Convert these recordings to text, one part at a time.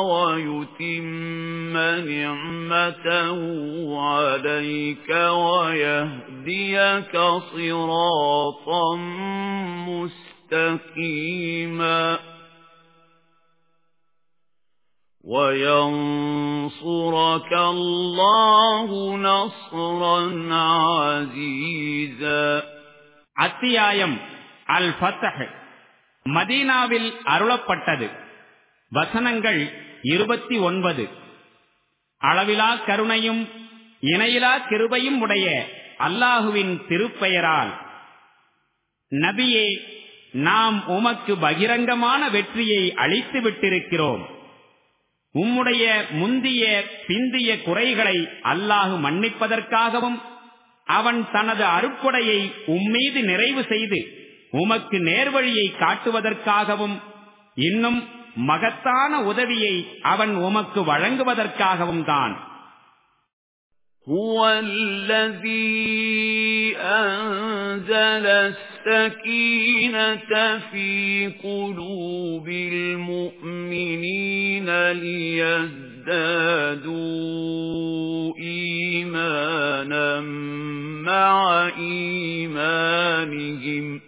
ويتم نعمته عليك ويهديك صراطا مستقيما وَيَنصُرَكَ اللَّهُ نَصْرًا عَزِيزًا அத்தியாயம் அல் ஃபத்ஹ் மதீனாவில் அருளப்பட்டது வசனங்கள் இருபத்தி ஒன்பது. அளவிலா கருணையும் இணையிலா கிருபையும் உடைய அல்லாஹுவின் திருப்பெயரால். நபியே நாம் உமக்கு பகிரங்கமான வெற்றியை அளித்து விட்டிருக்கிறோம். உம்முடைய முந்திய பிந்திய குறைகளை அல்லாஹு மன்னிப்பதற்காகவும் அவன் தனது அருப்படையை உம்மீது நிறைவு செய்து உமக்கு நேர்வழியை காட்டுவதற்காகவும் இன்னும் மகத்தான உதவியை அவன் உமக்கு வழங்குவதற்காகவும் தான் هو الذي أنزل السكينة في قلوب المؤمنين ليزدادوا إيمانا مع إيمانهم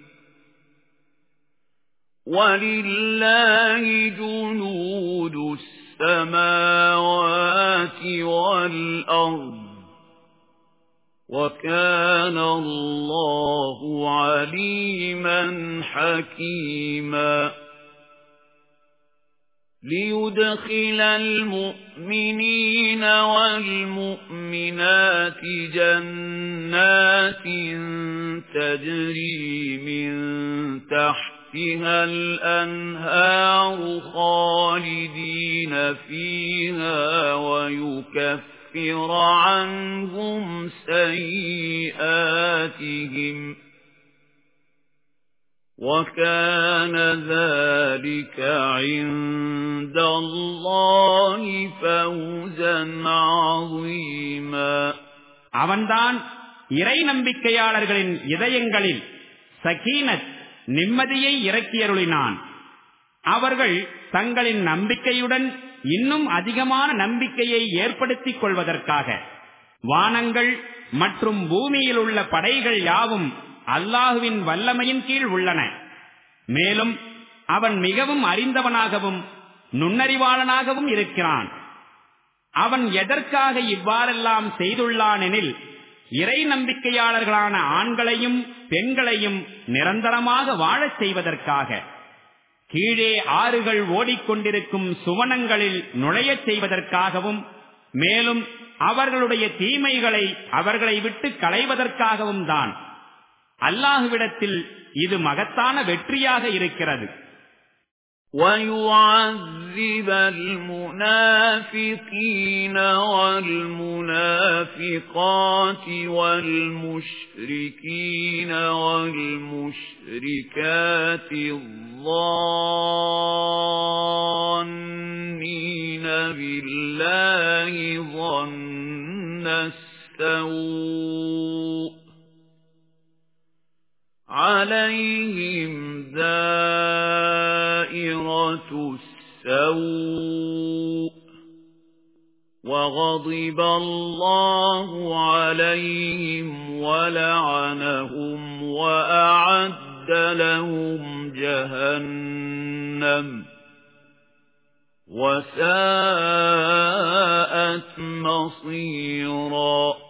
ولله جنود السماوات والأرض وَكَانَ اللَّهُ عَلِيمًا حَكِيمًا لِيُدْخِلَ الْمُؤْمِنِينَ وَالْمُؤْمِنَاتِ جَنَّاتٍ تَجْرِي مِنْ تَحْتِهَا الْأَنْهَارُ خَالِدِينَ فِيهَا وَيُكَفِّرُ لِيُكَفِّرَ عَنْهُمْ سَيِّئَاتِهِمْ وَكَانَ ذَلِكَ عِندَ اللَّهِ فَوْزًا عَظِيمًا அவன்தான் இறை நம்பிக்கையாளர்களின் இதயங்களில் சகீனத் நிம்மதியை இறக்கியருளினான். அவர்கள் தங்களின் நம்பிக்கையுடன் இன்னும் அதிகமான நம்பிக்கையை ஏற்படுத்திக் கொள்வதற்காக வானங்கள் மற்றும் பூமியில் உள்ள படைகள் யாவும் அல்லாஹுவின் வல்லமையின் கீழ் உள்ளன. மேலும் அவன் மிகவும் அறிந்தவனாகவும் நுண்ணறிவாளனாகவும் இருக்கிறான். அவன் எதற்காக இவ்வாறெல்லாம் செய்துள்ளானெனில் இறை நம்பிக்கையாளர்களான ஆண்களையும் பெண்களையும் நிரந்தரமாக வாழச் செய்வதற்காக கீழே ஆறுகள் ஓடிக்கொண்டிருக்கும் சுவனங்களில் நுழையச் செய்வதற்காகவும் மேலும் அவர்களுடைய தீமைகளை அவர்களை விட்டு களைவதற்காகவும் தான். அல்லாஹுவிடத்தில் இது மகத்தான வெற்றியாக இருக்கிறது. وَيُعَذِّبَ الْمُنَافِقِينَ وَالْمُنَافِقَاتِ وَالْمُشْرِكِينَ وَالْمُشْرِكَاتِ الظَّانِّينَ بِاللَّهِ ظَنَّ السَّوْءِ عَلَيْهِمْ دَائِرَةُ السَّوْءِ وَغَضِبَ اللَّهُ عَلَيْهِمْ وَلَعَنَهُمْ وَأَعَدَّ لَهُمْ جَهَنَّمَ وَسَاءَتْ مَصِيرًا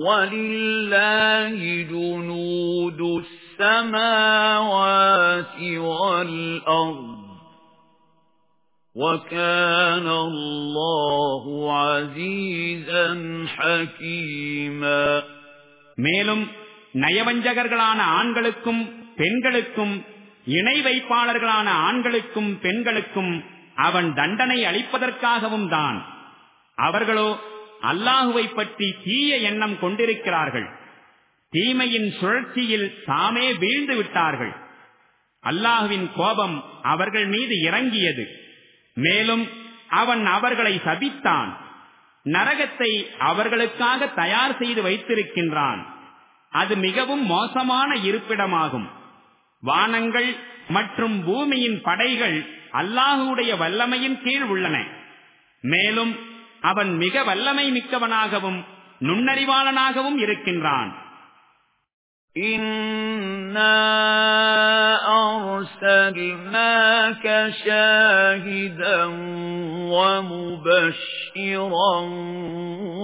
وَلِلَّهِ جُنُودُ السَّمَاوَاتِ وَالْأَرْضِ وَكَانَ اللَّهُ عَزِيزًا حَكِيمًا மேலும் நயவஞ்சகர்களான ஆண்களுக்கும் பெண்களுக்கும் இணை வைப்பாளர்களான ஆண்களுக்கும் பெண்களுக்கும் அவன் தண்டனை அளிப்பதற்காகவும் தான் அவர்களோ அல்லாஹுவை பற்றி தீய எண்ணம் கொண்டிருக்கிறார்கள். தீமையின் சுழற்சியில் தாமே வீழ்ந்து விட்டார்கள். அல்லாஹுவின் கோபம் அவர்கள் மீது இறங்கியது. மேலும் அவன் அவர்களை சபித்தான். நரகத்தை அவர்களுக்காக தயார் செய்து வைத்திருக்கின்றான். அது மிகவும் மோசமான இருப்பிடமாகும். வானங்கள் மற்றும் பூமியின் படைகள் அல்லாஹுடைய வல்லமையின் கீழ் உள்ளன. மேலும் அவன் மிக வல்லமை மிக்கவனாகவும் நுண்ணறிவாளனாகவும் இருக்கின்றான் إِنَّا أَرْسَلْنَاكَ شَاهِدًا وَمُبَشِّرًا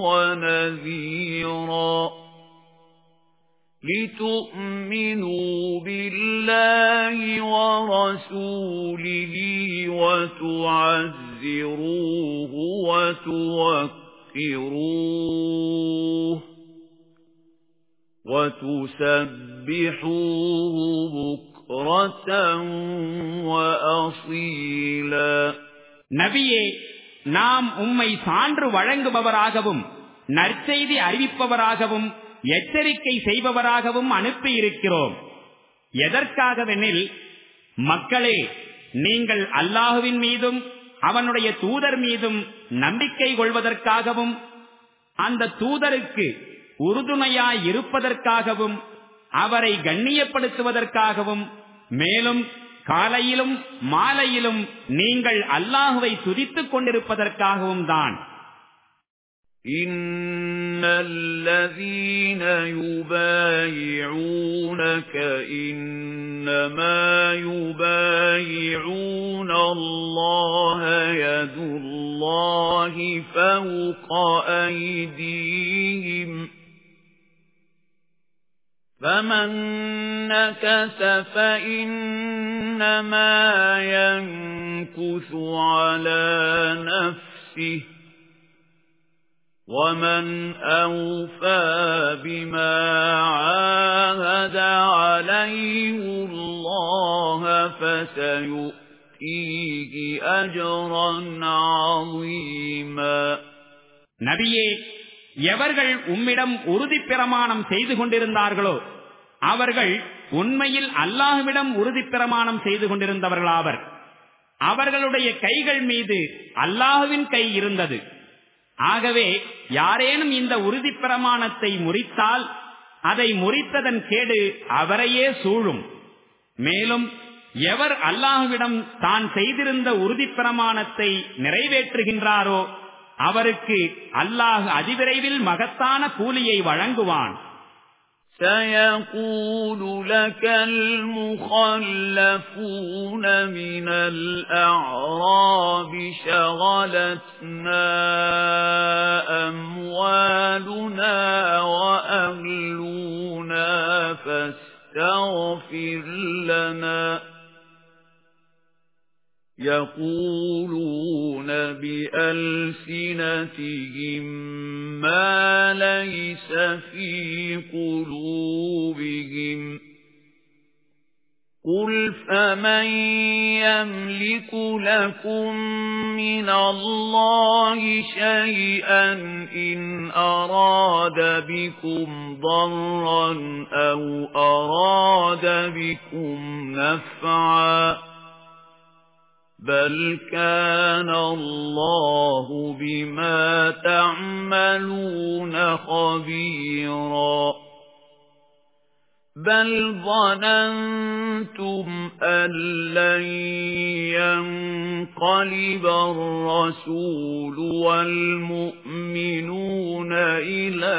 وَنَذِيرًا لِتُؤْمِنُوا بِاللَّهِ وَرَسُولِهِ وَتُعَزِّرُوهُ وَتُوَقِّرُوهُ وَتُسَبِّحُوهُ بُكْرَةً وَأَصِيلًا நபியே நாம் உம்மை சான்று வழங்குபவராகவும் நற்செய்தி அறிவிப்பவராகவும் எச்சரிக்கை செய்பவராகவும் அனுப்பி இருக்கிறோம் எதற்காகவெனில் மக்களே நீங்கள் அல்லாஹுவின் மீதும் அவனுடைய தூதர் மீதும் நம்பிக்கை கொள்வதற்காகவும் அந்த தூதருக்கு உறுதுணையாய் இருப்பதற்காகவும் அவரை கண்ணியப்படுத்துவதற்காகவும் மேலும் காலையிலும் மாலையிலும் நீங்கள் அல்லாஹுவை துதித்துக் கொண்டிருப்பதற்காகவும் தான். إِنَّ الَّذِينَ يُبَايِعُونَكَ إِنَّمَا يُبَايِعُونَ اللَّهَ يَدُ اللَّهِ فَوْقَ أَيْدِيهِمْ فَمَن نَّكَثَ فَإِنَّمَا يَنكُثُ عَلَى نَفْسِهِ وَمَنْ أَوْفَى بِمَا عَاهَدَ عَلَيْهِ اللَّهَ فَسَيُؤْتِيهِ أَجْرًا عَظِيمًا நபியே எவர்கள் உம்மிடம் உறுதி பிரமாணம் செய்து கொண்டிருந்தார்களோ அவர்கள் உண்மையில் அல்லாஹுவிடம் உறுதி பிரமாணம் செய்து கொண்டிருந்தவர்களாவர் அவர்களுடைய கைகள் மீது அல்லாஹுவின் கை இருந்தது ஆகவே யாரேனும் இந்த உறுதி பிரமாணத்தை முறித்தால் அதை முறித்ததன் கேடு அவரையே சூழும் மேலும் எவர் அல்லாஹுவிடம் தான் செய்திருந்த உறுதி பிரமாணத்தை நிறைவேற்றுகின்றாரோ அவருக்கு அல்லாஹ் அதிவிரைவில் மகத்தான கூலியை வழங்குவான் سيقول لك المخلفون من الأعراب شغلتنا يَقُولُونَ بِأَلْسِنَتِهِم مَّا لَيْسَ فِي قُلُوبِهِمْ. قُلْ فَمَن يَمْلِكُ لَكُم مِّنَ اللَّهِ شَيْئًا إِنْ أَرَادَ بِكُمْ ضَرًّا أَوْ أَرَادَ بِكُمْ نَفْعًا بَلْ كَانَ اللَّهُ بِمَا تَعْمَلُونَ خَبِيرًا بَلْ ظَنَنْتُمْ أَن لَّن يَنقَلِبَ الرَّسُولُ وَالْمُؤْمِنُونَ إِلَى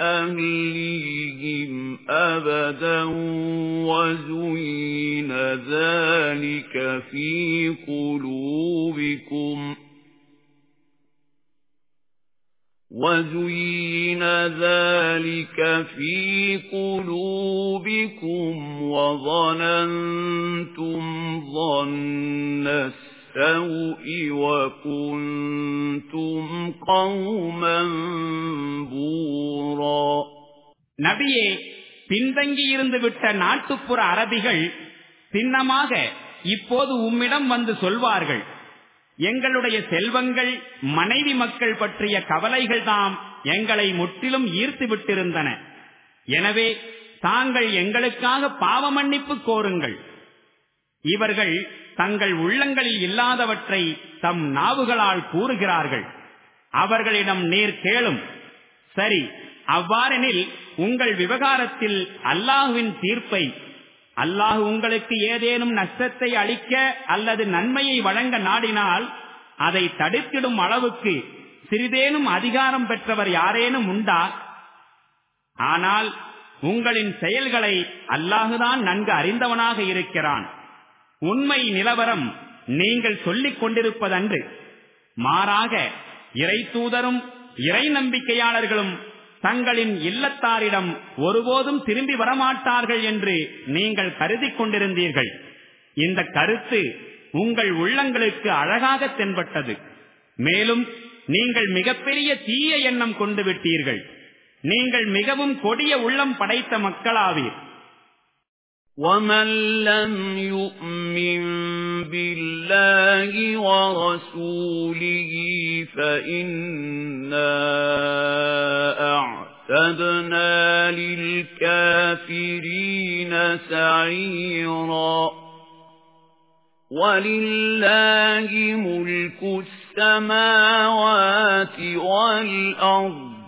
أَهْلِيهِمْ أَبَدًا وَزُيِّنَ ذَلِكَ فِي قُلُوبِكُمْ وَزُيِّنَ ذَلِكَ فِي قُلُوبِكُمْ وَظَنَنْتُمْ ظَنَّ السَّوْءِ وَكُنْتُمْ قَوْمًا بُورًا நபியே பின்தங்கியிருந்து விட்ட நாட்டுப்புற அரபிகள் சின்னமாக இப்போது உம்மிடம் வந்து சொல்வார்கள் எங்களுடைய செல்வங்கள் மனைவி மக்கள் பற்றிய கவலைகள் தாம் எங்களை முற்றிலும் ஈர்த்து விட்டிருந்தன. எனவே தாங்கள் எங்களுக்காக பாவ மன்னிப்பு கோருங்கள். இவர்கள் தங்கள் உள்ளங்களில் இல்லாதவற்றை தம் நாவுகளால் கூறுகிறார்கள். அவர்களிடம் நீர் கேளும். சரி அவ்வாறெனில் உங்கள் விவகாரத்தில் அல்லாஹுவின் தீர்ப்பை அல்லாஹு உங்களுக்கு ஏதேனும் நஷ்டத்தை அளிக்க அல்லது நன்மையை வழங்க நாடினால் அதை தடுத்திடும் அளவுக்கு சிறிதேனும் அதிகாரம் பெற்றவர் யாரேனும் உண்டா? ஆனால் உங்களின் செயல்களை அல்லாஹுதான் நன்கு அறிந்தவனாக இருக்கிறான். உண்மை நிலவரம் நீங்கள் சொல்லிக் கொண்டிருப்பதன்று. மாறாக இறை தூதரும் இறை நம்பிக்கையாளர்களும் தங்களின் இல்லத்தாரிடம் ஒருபோதும் திரும்பி வரமாட்டார்கள் என்று நீங்கள் கருதி கொண்டிருந்தீர்கள் இந்த கருத்து உங்கள் உள்ளங்களுக்கு அழகாக தென்பட்டது மேலும் நீங்கள் மிகப்பெரிய தீய எண்ணம் கொண்டு விட்டீர்கள் நீங்கள் மிகவும் கொடிய உள்ளம் படைத்த மக்களாவீர் وَمَن لَّمْ يُؤْمِن بِاللَّهِ وَرَسُولِهِ فَإِنَّا أَعْتَدْنَا لِلْكَافِرِينَ سَعِيرًا. وَلِلَّهِ مُلْكُ السَّمَاوَاتِ وَالْأَرْضِ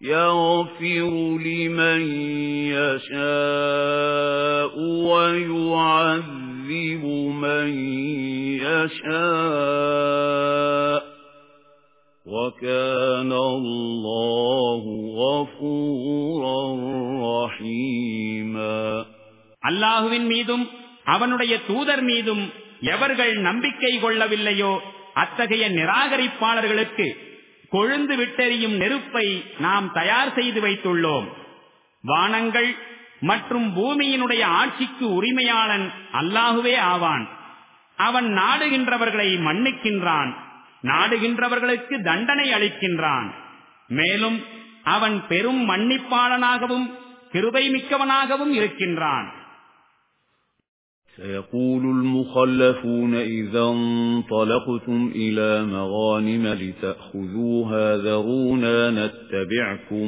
يغفر لمن يشاء ويعذب من يشاء وكان الله غفورا رحيما அல்லாஹுவின் மீதும் அவனுடைய தூதர் மீதும் எவர்கள் நம்பிக்கை கொள்ளவில்லையோ அத்தகைய நிராகரிப்பாளர்களுக்கு கொழுந்து விட்டெறியும் நெருப்பை நாம் தயார் செய்து வைத்துள்ளோம் வானங்கள் மற்றும் பூமியினுடைய ஆட்சிக்கு உரிமையாளன் அல்லாஹுவே ஆவான் அவன் நாடுகின்றவர்களை மன்னிக்கின்றான் நாடுகின்றவர்களுக்கு தண்டனை அளிக்கின்றான் மேலும் அவன் பெரும் மன்னிப்பாளனாகவும் கிருபை மிக்கவனாகவும் இருக்கின்றான் سيقول المخلفون إذا انطلقتم إلى مغانم لتأخذوها ذرونا نتبعكم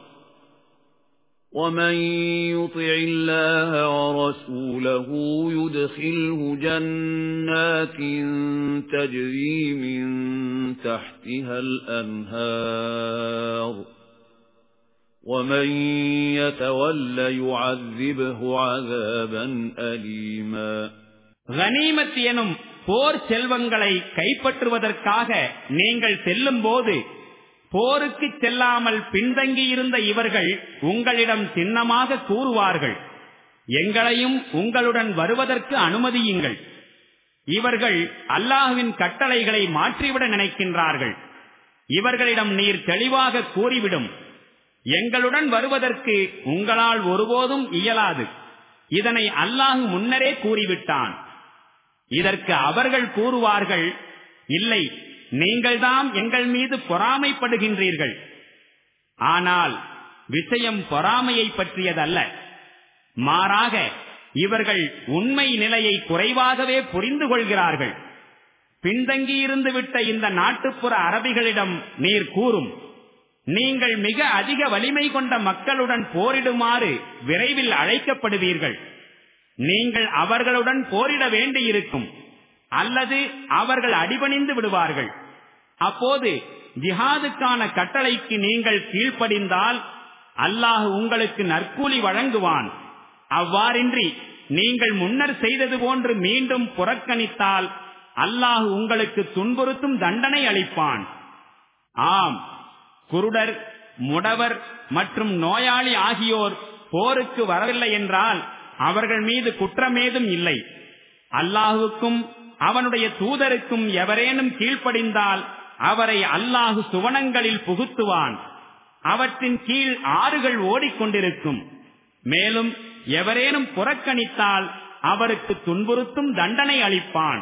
ومن يطع الله ورسوله يدخله جنات تجري من تحتها الأنهار ومن يتول يعذبه عذابا أليما غنيمت எனும் போர் செல்வங்களை கைப்பற்றுவதற்காக நீங்கள் செல்லும் போது போருக்கு செல்லாமல் பின்தங்கியிருந்த இவர்கள் உங்களிடம் சின்னமாக கூறுவார்கள். எங்களையும் உங்களுடன் வருவதற்கு அனுமதியுங்கள். இவர்கள் அல்லாஹுவின் கட்டளைகளை மாற்றிவிட நினைக்கின்றார்கள். இவர்களிடம் நீர் தெளிவாக கூறிவிடும். எங்களுடன் வருவதற்கு உங்களால் ஒருபோதும் இயலாது. இதனை அல்லாஹ் முன்னரே கூறிவிட்டான். இதற்கு அவர்கள் கூறுவார்கள் இல்லை நீங்கள் தான் எங்கள் மீது பொறாமைப்படுகின்றீர்கள். ஆனால் விஷயம் பொறாமையை பற்றியதல்ல. மாறாக இவர்கள் உண்மை நிலையை குறைவாகவே புரிந்து கொள்கிறார்கள். பின்தங்கியிருந்து விட்ட இந்த நாட்டுப்புற அரபிகளிடம் நீர் கூறும் நீங்கள் மிக அதிக வலிமை கொண்ட மக்களுடன் போரிடுமாறு விரைவில் அழைக்கப்படுவீர்கள். நீங்கள் அவர்களுடன் போரிட வேண்டியிருக்கும் அல்லது அவர்கள் அடிபணிந்து விடுவார்கள். அப்போது ஜிஹாதுக்கான கட்டளைக்கு நீங்கள் கீழ்ப்படிந்தால் அல்லாஹ் உங்களுக்கு நற்கூலி வழங்குவான். அவ்வாறின்றி நீங்கள் முன்னர் செய்தது போன்று மீண்டும் புறக்கணித்தால் அல்லாஹ் உங்களுக்கு துன்புறுத்தும் தண்டனை அளிப்பான். ஆம் குருடர் முடவர் மற்றும் நோயாளி ஆகியோர் போருக்கு வரவில்லை என்றால் அவர்கள் மீது குற்றமேதும் இல்லை. அல்லாஹுக்கும் அவனுடைய தூதருக்கும் எவரேனும் கீழ்ப்படிந்தால் அவரை அல்லாஹு சுவனங்களில் புகுத்துவான். அவற்றின் கீழ் ஆறுகள் ஓடிக்கொண்டிருக்கும். மேலும் எவரேனும் புறக்கணித்தால் அவருக்கு துன்புறுத்தும் தண்டனை அளிப்பான்.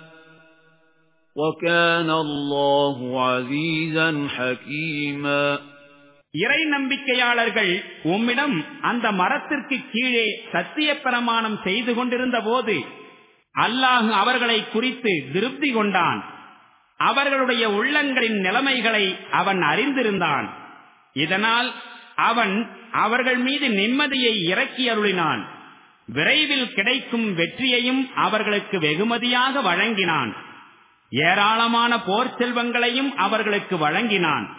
وَكَانَ اللَّهُ عَزِيزًا حَكِيمًا இறை நம்பிக்கையாளர்கள் உம்மிடம் அந்த மரத்திற்கு கீழே சத்திய பிரமாணம் செய்து கொண்டிருந்த போது அல்லாஹ் அவர்களை குறித்து திருப்தி கொண்டான் அவர்களுடைய உள்ளங்களின் நிலைமைகளை அவன் அறிந்திருந்தான் இதனால் அவன் அவர்கள் மீது நிம்மதியை இறக்கி அருளினான் விரைவில் கிடைக்கும் வெற்றியையும் அவர்களுக்கு வெகுமதியாக வழங்கினான் ஏராளமான போர் செல்வங்களையும் அவர்களுக்கு வழங்கினான்.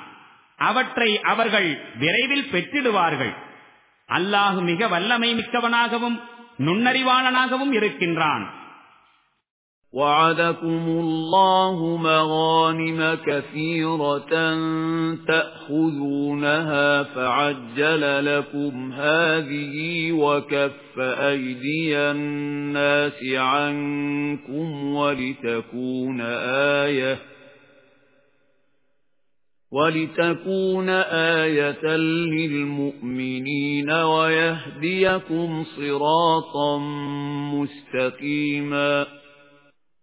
அவற்றை அவர்கள் விரைவில் பெற்றிடுவார்கள். அல்லாஹு மிக வல்லமை மிக்கவனாகவும் நுண்ணறிவாளனாகவும் இருக்கின்றான். وعدكم الله مغانم كثيرة تأخذونها فعجل لكم هذه وكف أيدي الناس عنكم ولتكون آية ولتكون آية للمؤمنين ويهديكم صراطا مستقيما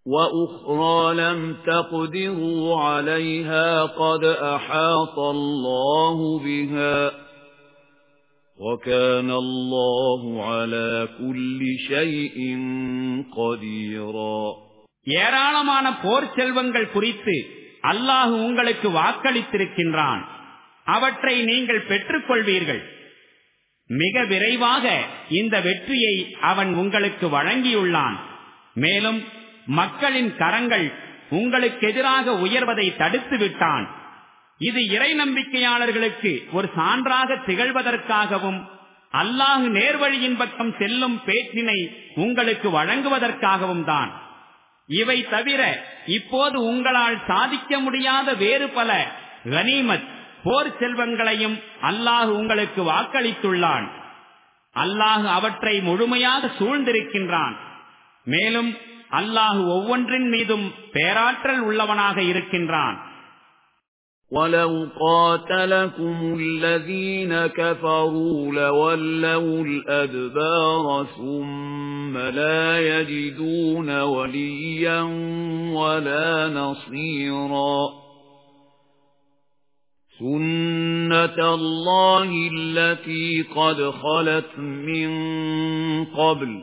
وأخرى لم تقدروا عليها قد أحاط الله بها وكان الله على كل شيء قديرا ஏராளமான போர் செல்வங்கள் குறித்து அல்லாஹு உங்களுக்கு வாக்களித்திருக்கின்றான் அவற்றை நீங்கள் பெற்றுக் கொள்வீர்கள் மிக விரைவாக இந்த வெற்றியை அவன் உங்களுக்கு வழங்கியுள்ளான் மேலும் மக்களின் கரங்கள் உங்களுக்கு எதிராக உயர்வதை தடுத்து விட்டான். இது இறை நம்பிக்கையாளர்களுக்கு ஒரு சான்றாக திகழ்வதற்காகவும் அல்லாஹு நேர்வழியின் பக்கம் செல்லும் பேச்சினை உங்களுக்கு வழங்குவதற்காகவும் தான். இவை தவிர இப்போது உங்களால் சாதிக்க முடியாத வேறு பல கனிமத் போர் செல்வங்களையும் அல்லாஹு உங்களுக்கு வாக்களித்துள்ளான். அல்லாஹு அவற்றை முழுமையாக சூழ்ந்திருக்கின்றான். மேலும் அல்லாஹு ஒவ்வொன்றின் மீதும் பேராற்றல் உள்ளவனாக இருக்கின்றான் وَلَوْ قَاتَلَكُمُ الَّذِينَ كَفَرُوا لَوَلَّوُا الْأَدْبَارَ ثُمَّ لَا يَجِدُونَ وَلِيًّا وَلَا نَصِيرًا سُنَّةَ اللَّهِ الَّتِي قَدْ خَلَتْ مِنْ قَبْلُ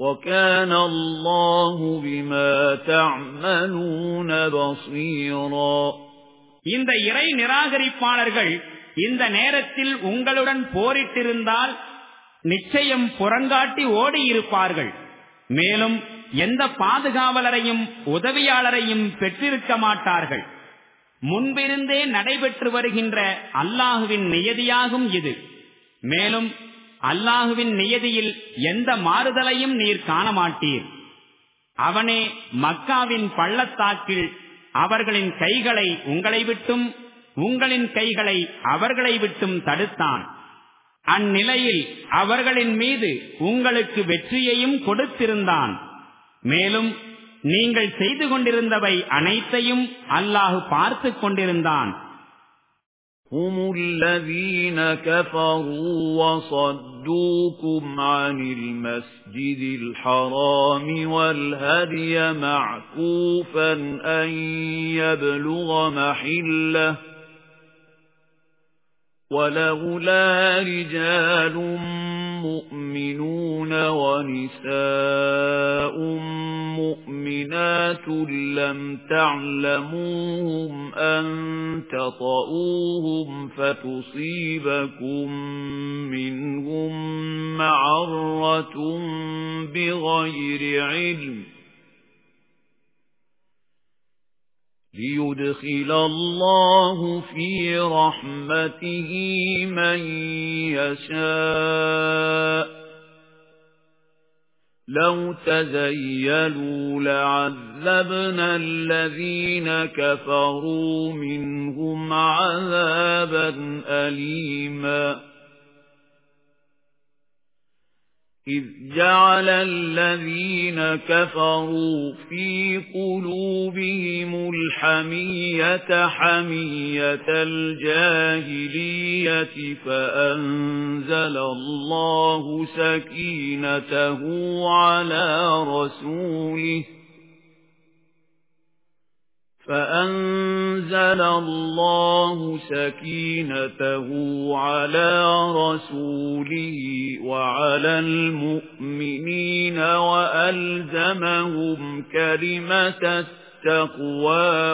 وَكَانَ اللَّهُ بِمَا تَعْمَلُونَ بَصِيرًا இந்த இறை நிராகரிப்பாளர்கள் இந்த நேரத்தில் உங்களுடன் போரிட்டிருந்தால் நிச்சயம் புறங்காட்டி ஓடி இருப்பார்கள் மேலும் எந்த பாதுகாவலரையும் உதவியாளரையும் பெற்றிருக்க மாட்டார்கள் முன்பிருந்தே நடைபெற்று வருகின்ற அல்லாஹுவின் நியதியாகும் இது மேலும் அல்லாஹுவின் நியதியில் எந்த மாறுதலையும் நீர் காண மாட்டீர் அவனே மக்காவின் பள்ளத்தாக்கில் அவர்களின் கைகளை உங்களை விட்டும் உங்களின் கைகளை அவர்களை விட்டும் தடுத்தான். அந்நிலையில் அவர்களின் மீது உங்களுக்கு வெற்றியையும் கொடுத்திருந்தான். மேலும் நீங்கள் செய்து கொண்டிருந்தவை அனைத்தையும் அல்லாஹு பார்த்து கொண்டிருந்தான். هم الذين كفروا وصدوكم عن المسجد الحرام والهدي معكوفا أن يبلغ محلة ولولا رجال مؤمنون ونساء مؤمنات لم تعلموهم أن تطؤوهم فتصيبكم منهم معرة بغير علم ليدخل الله في رحمته من يشاء لو تزيلوا لعذبنا الذين كفروا منهم عذابا أليماً إذ جعل الذين كفروا في قلوبهم الحمية حمية الجاهلية فأنزل الله سكينته على رسوله فأنزل الله سكينته على رسوله وعلى المؤمنين وألزمهم كلمة التقوى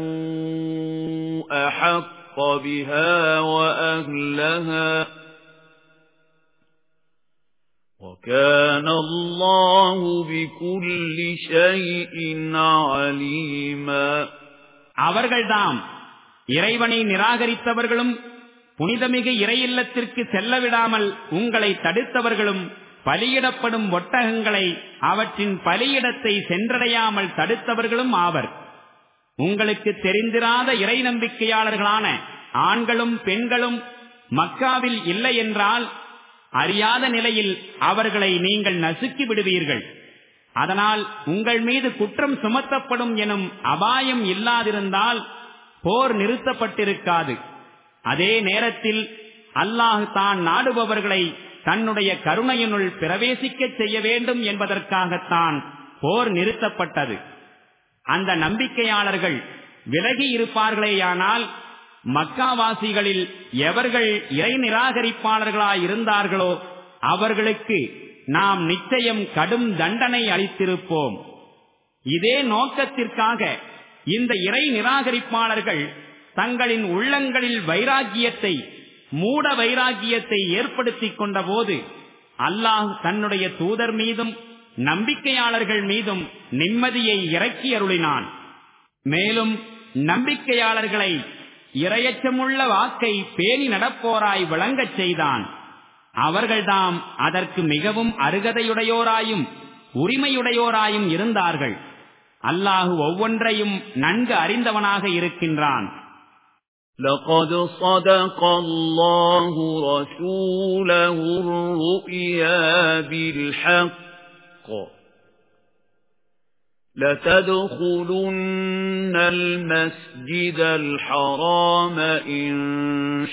وكانوا أحق بها وأهلها وَكَانَ اللَّهُ بِكُلِّ شَيْءٍ عَلِيمًا அவர்கள்தாம் இறைவனை நிராகரித்தவர்களும் புனிதமிகு இறையில்லத்திற்கு செல்ல விடாமல் உங்களை தடுத்தவர்களும் பலியிடப்படும் ஒட்டகங்களை அவற்றின் பலியிடத்தை சென்றடையாமல் தடுத்தவர்களும் ஆவர் உங்களுக்கு தெரிந்திராத இறை நம்பிக்கையாளர்களான ஆண்களும் பெண்களும் மக்காவில் இல்லை என்றால் அறியாத நிலையில் அவர்களை நீங்கள் நசுக்கி விடுவீர்கள். அதனால் உங்கள் மீது குற்றம் சுமத்தப்படும் எனும் அபாயம் இல்லாதிருந்தால் போர் நிறுத்தப்பட்டிருக்காது. அதே நேரத்தில் அல்லாஹ் தான் நாடுபவர்களை தன்னுடைய கருணையினுள் பிரவேசிக்க செய்ய வேண்டும் என்பதற்காகத்தான் போர் நிறுத்தப்பட்டது. அந்த நம்பிக்கையாளர்கள் விலகி இருப்பார்களேயானால் மக்காவாசிகளில் எவர்கள் இறை நிராகரிப்பாளர்களாயிருந்தார்களோ அவர்களுக்கு நாம் நிச்சயம் கடும் தண்டனை அளித்திருப்போம். இதே நோக்கத்திற்காக இந்த இறை நிராகரிப்பாளர்கள் தங்களின் உள்ளங்களில் வைராக்கியத்தை மூட வைராக்கியத்தை ஏற்படுத்திக் கொண்ட போது அல்லாஹ் தன்னுடைய தூதர் மீதும் நம்பிக்கையாளர்கள் மீதும் நிம்மதியை இறக்கி அருளினான் மேலும் நம்பிக்கையாளர்களை இரையச்சமுள்ள வாக்கை பேணி நடப்போராய் விளங்கச் செய்தான் அவர்கள்தாம் அதற்கு மிகவும் அருகதையுடையோராயும் உரிமையுடையோராயும் இருந்தார்கள் அல்லாஹு ஒவ்வொன்றையும் நன்கு அறிந்தவனாக இருக்கின்றான் لقد صدق الله رسوله الرؤيا بالحق لتدخلن المسجد الحرام إن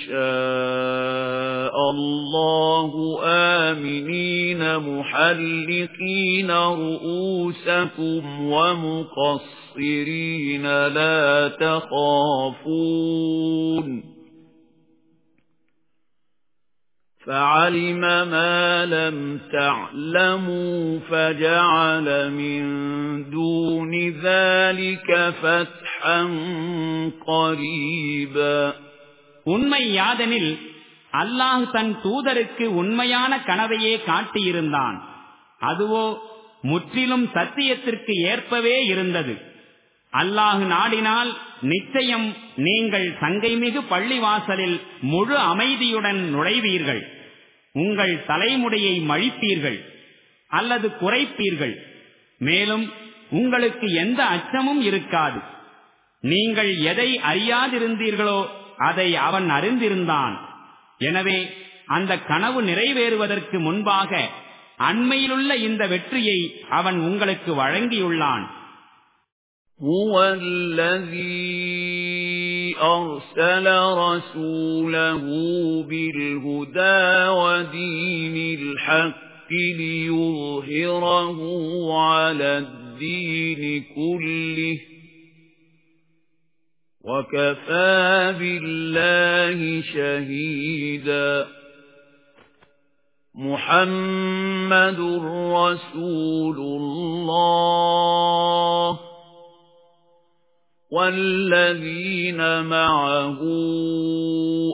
شاء الله آمنين محلقين رؤوسكم ومقصرين لا تخافون فعلم ما لم تعلموا فجعل من دون ذلك فتحا قريبا உண்மை யாதெனில் அல்லாஹ் தன் தூதருக்கு உண்மையான கனவையே காட்டியிருந்தான் அதுவோ முற்றிலும் சத்தியத்திற்கு ஏற்பவே இருந்தது அல்லாஹு நாடினால் நிச்சயம் நீங்கள் சங்கைமிகு பள்ளிவாசலில் முழு அமைதியுடன் நுழைவீர்கள் உங்கள் தலைமுடியை மழிப்பீர்கள் அல்லது குறைப்பீர்கள் மேலும் உங்களுக்கு எந்த அச்சமும் இருக்காது நீங்கள் எதை அறியாதிருந்தீர்களோ அதை அவன் அறிந்திருந்தான் எனவே அந்த கனவு நிறைவேறுவதற்கு முன்பாக அண்மையிலுள்ள இந்த வெற்றியை அவன் உங்களுக்கு வழங்கியுள்ளான் هو الذي أرسل رسوله بالهدى ودين الحق ليظهره على الدين كله. وكفى بالله شهيدا. محمد رسول الله. والذين معه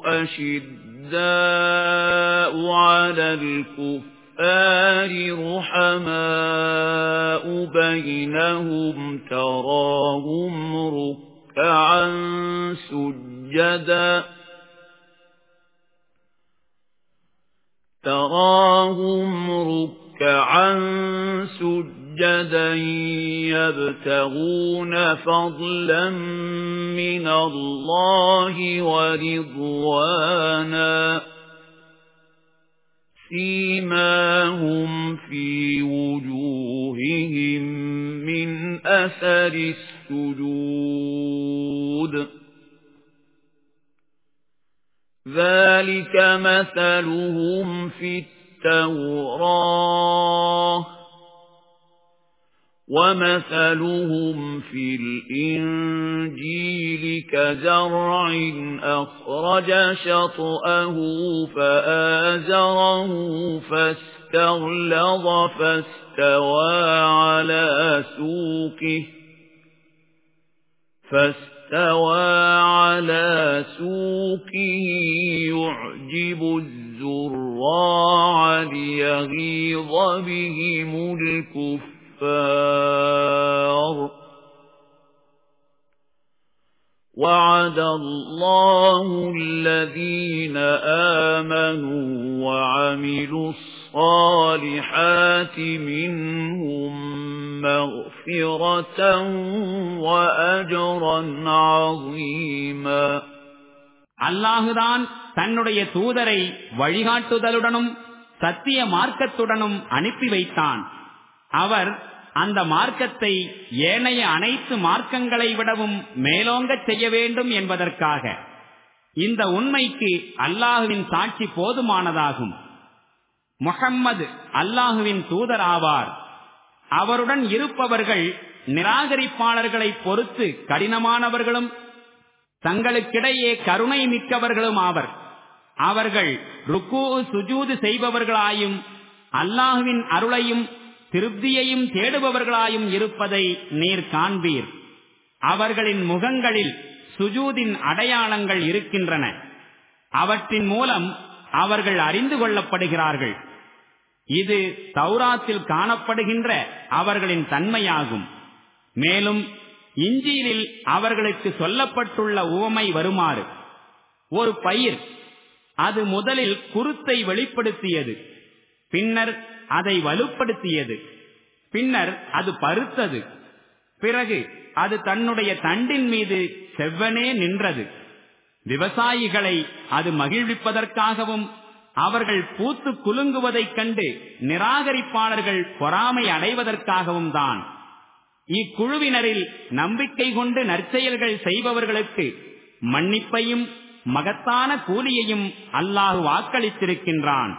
أشداء على الكفار رحماء بينهم تراهم ركعا سجدا تراهم ركعا سجدا يبتغون فضلا من الله ورضوانا سيماهم في وجوههم من أثر السجود. ذلك مثلهم في التوراة. ومثلهم في الإنجيل كزرع أخرج شطأه فآزره فاستغلظ فاستوى على سوقه فاستوى اسْتَوَى عَلَى سُوقِهِ يُعْجِبُ الزُّرَّاعَ لِيَغِيظَ بِهِمُ الْكُفَّارَ وَعَدَ اللَّهُ الَّذِينَ آمَنُوا وَعَمِلُوا الصَّالِحَاتِ مِنْهُمْ مغفرة وأجرا عظيما அல்லாஹுதான் தன்னுடைய தூதரை வழிகாட்டுதலுடனும் சத்திய மார்க்கத்துடனும் அனுப்பி வைத்தான் அவர் அந்த மார்க்கத்தை ஏனைய அனைத்து மார்க்கங்களை விடவும் மேலோங்கச் செய்ய வேண்டும் என்பதற்காக இந்த உண்மைக்கு அல்லாஹுவின் சாட்சி போதுமானதாகும். முகம்மது அல்லாஹுவின் தூதர் ஆவார் அவருடன் இருப்பவர்கள் நிராகரிப்பாளர்களை பொறுத்து கடினமானவர்களும் தங்களுக்கிடையே கருணை மிக்கவர்களும் ஆவர். அவர்கள் ருக்கு சுஜூது செய்பவர்களாயும் அல்லாஹுவின் அருளையும் திருப்தியையும் தேடுபவர்களாயும் இருப்பதை நீர் காண்பீர். அவர்களின் முகங்களில் சுஜூதின் அடையாளங்கள் இருக்கின்றன. அவற்றின் மூலம் அவர்கள் அறிந்து கொள்ளப்படுகிறார்கள். இது தௌராத்தில் காணப்படுகின்ற அவர்களின் தன்மையாகும். மேலும் இஞ்சியிலில் அவர்களுக்கு சொல்லப்பட்டுள்ள உவமை வருமாறு. ஒரு பயிர் அது முதலில் குருத்தை வெளிப்படுத்தியது. பின்னர் அதை வலுப்படுத்தியது. பின்னர் அது பருத்தது. பிறகு அது தன்னுடைய தண்டின் மீது செவ்வனே நின்றது. விவசாயிகளை அது மகிழ்விப்பதற்காகவும் அவர்கள் பூத்து குலுங்குவதைக் கண்டு நிராகரிப்பாளர்கள் பொறாமை அடைவதற்காகவும் தான். இக்குழுவினரில் நம்பிக்கை கொண்டு நற்செயல்கள் செய்பவர்களுக்கு மன்னிப்பையும் மகத்தான கூலியையும் அல்லாஹு வாக்களித்திருக்கின்றான்.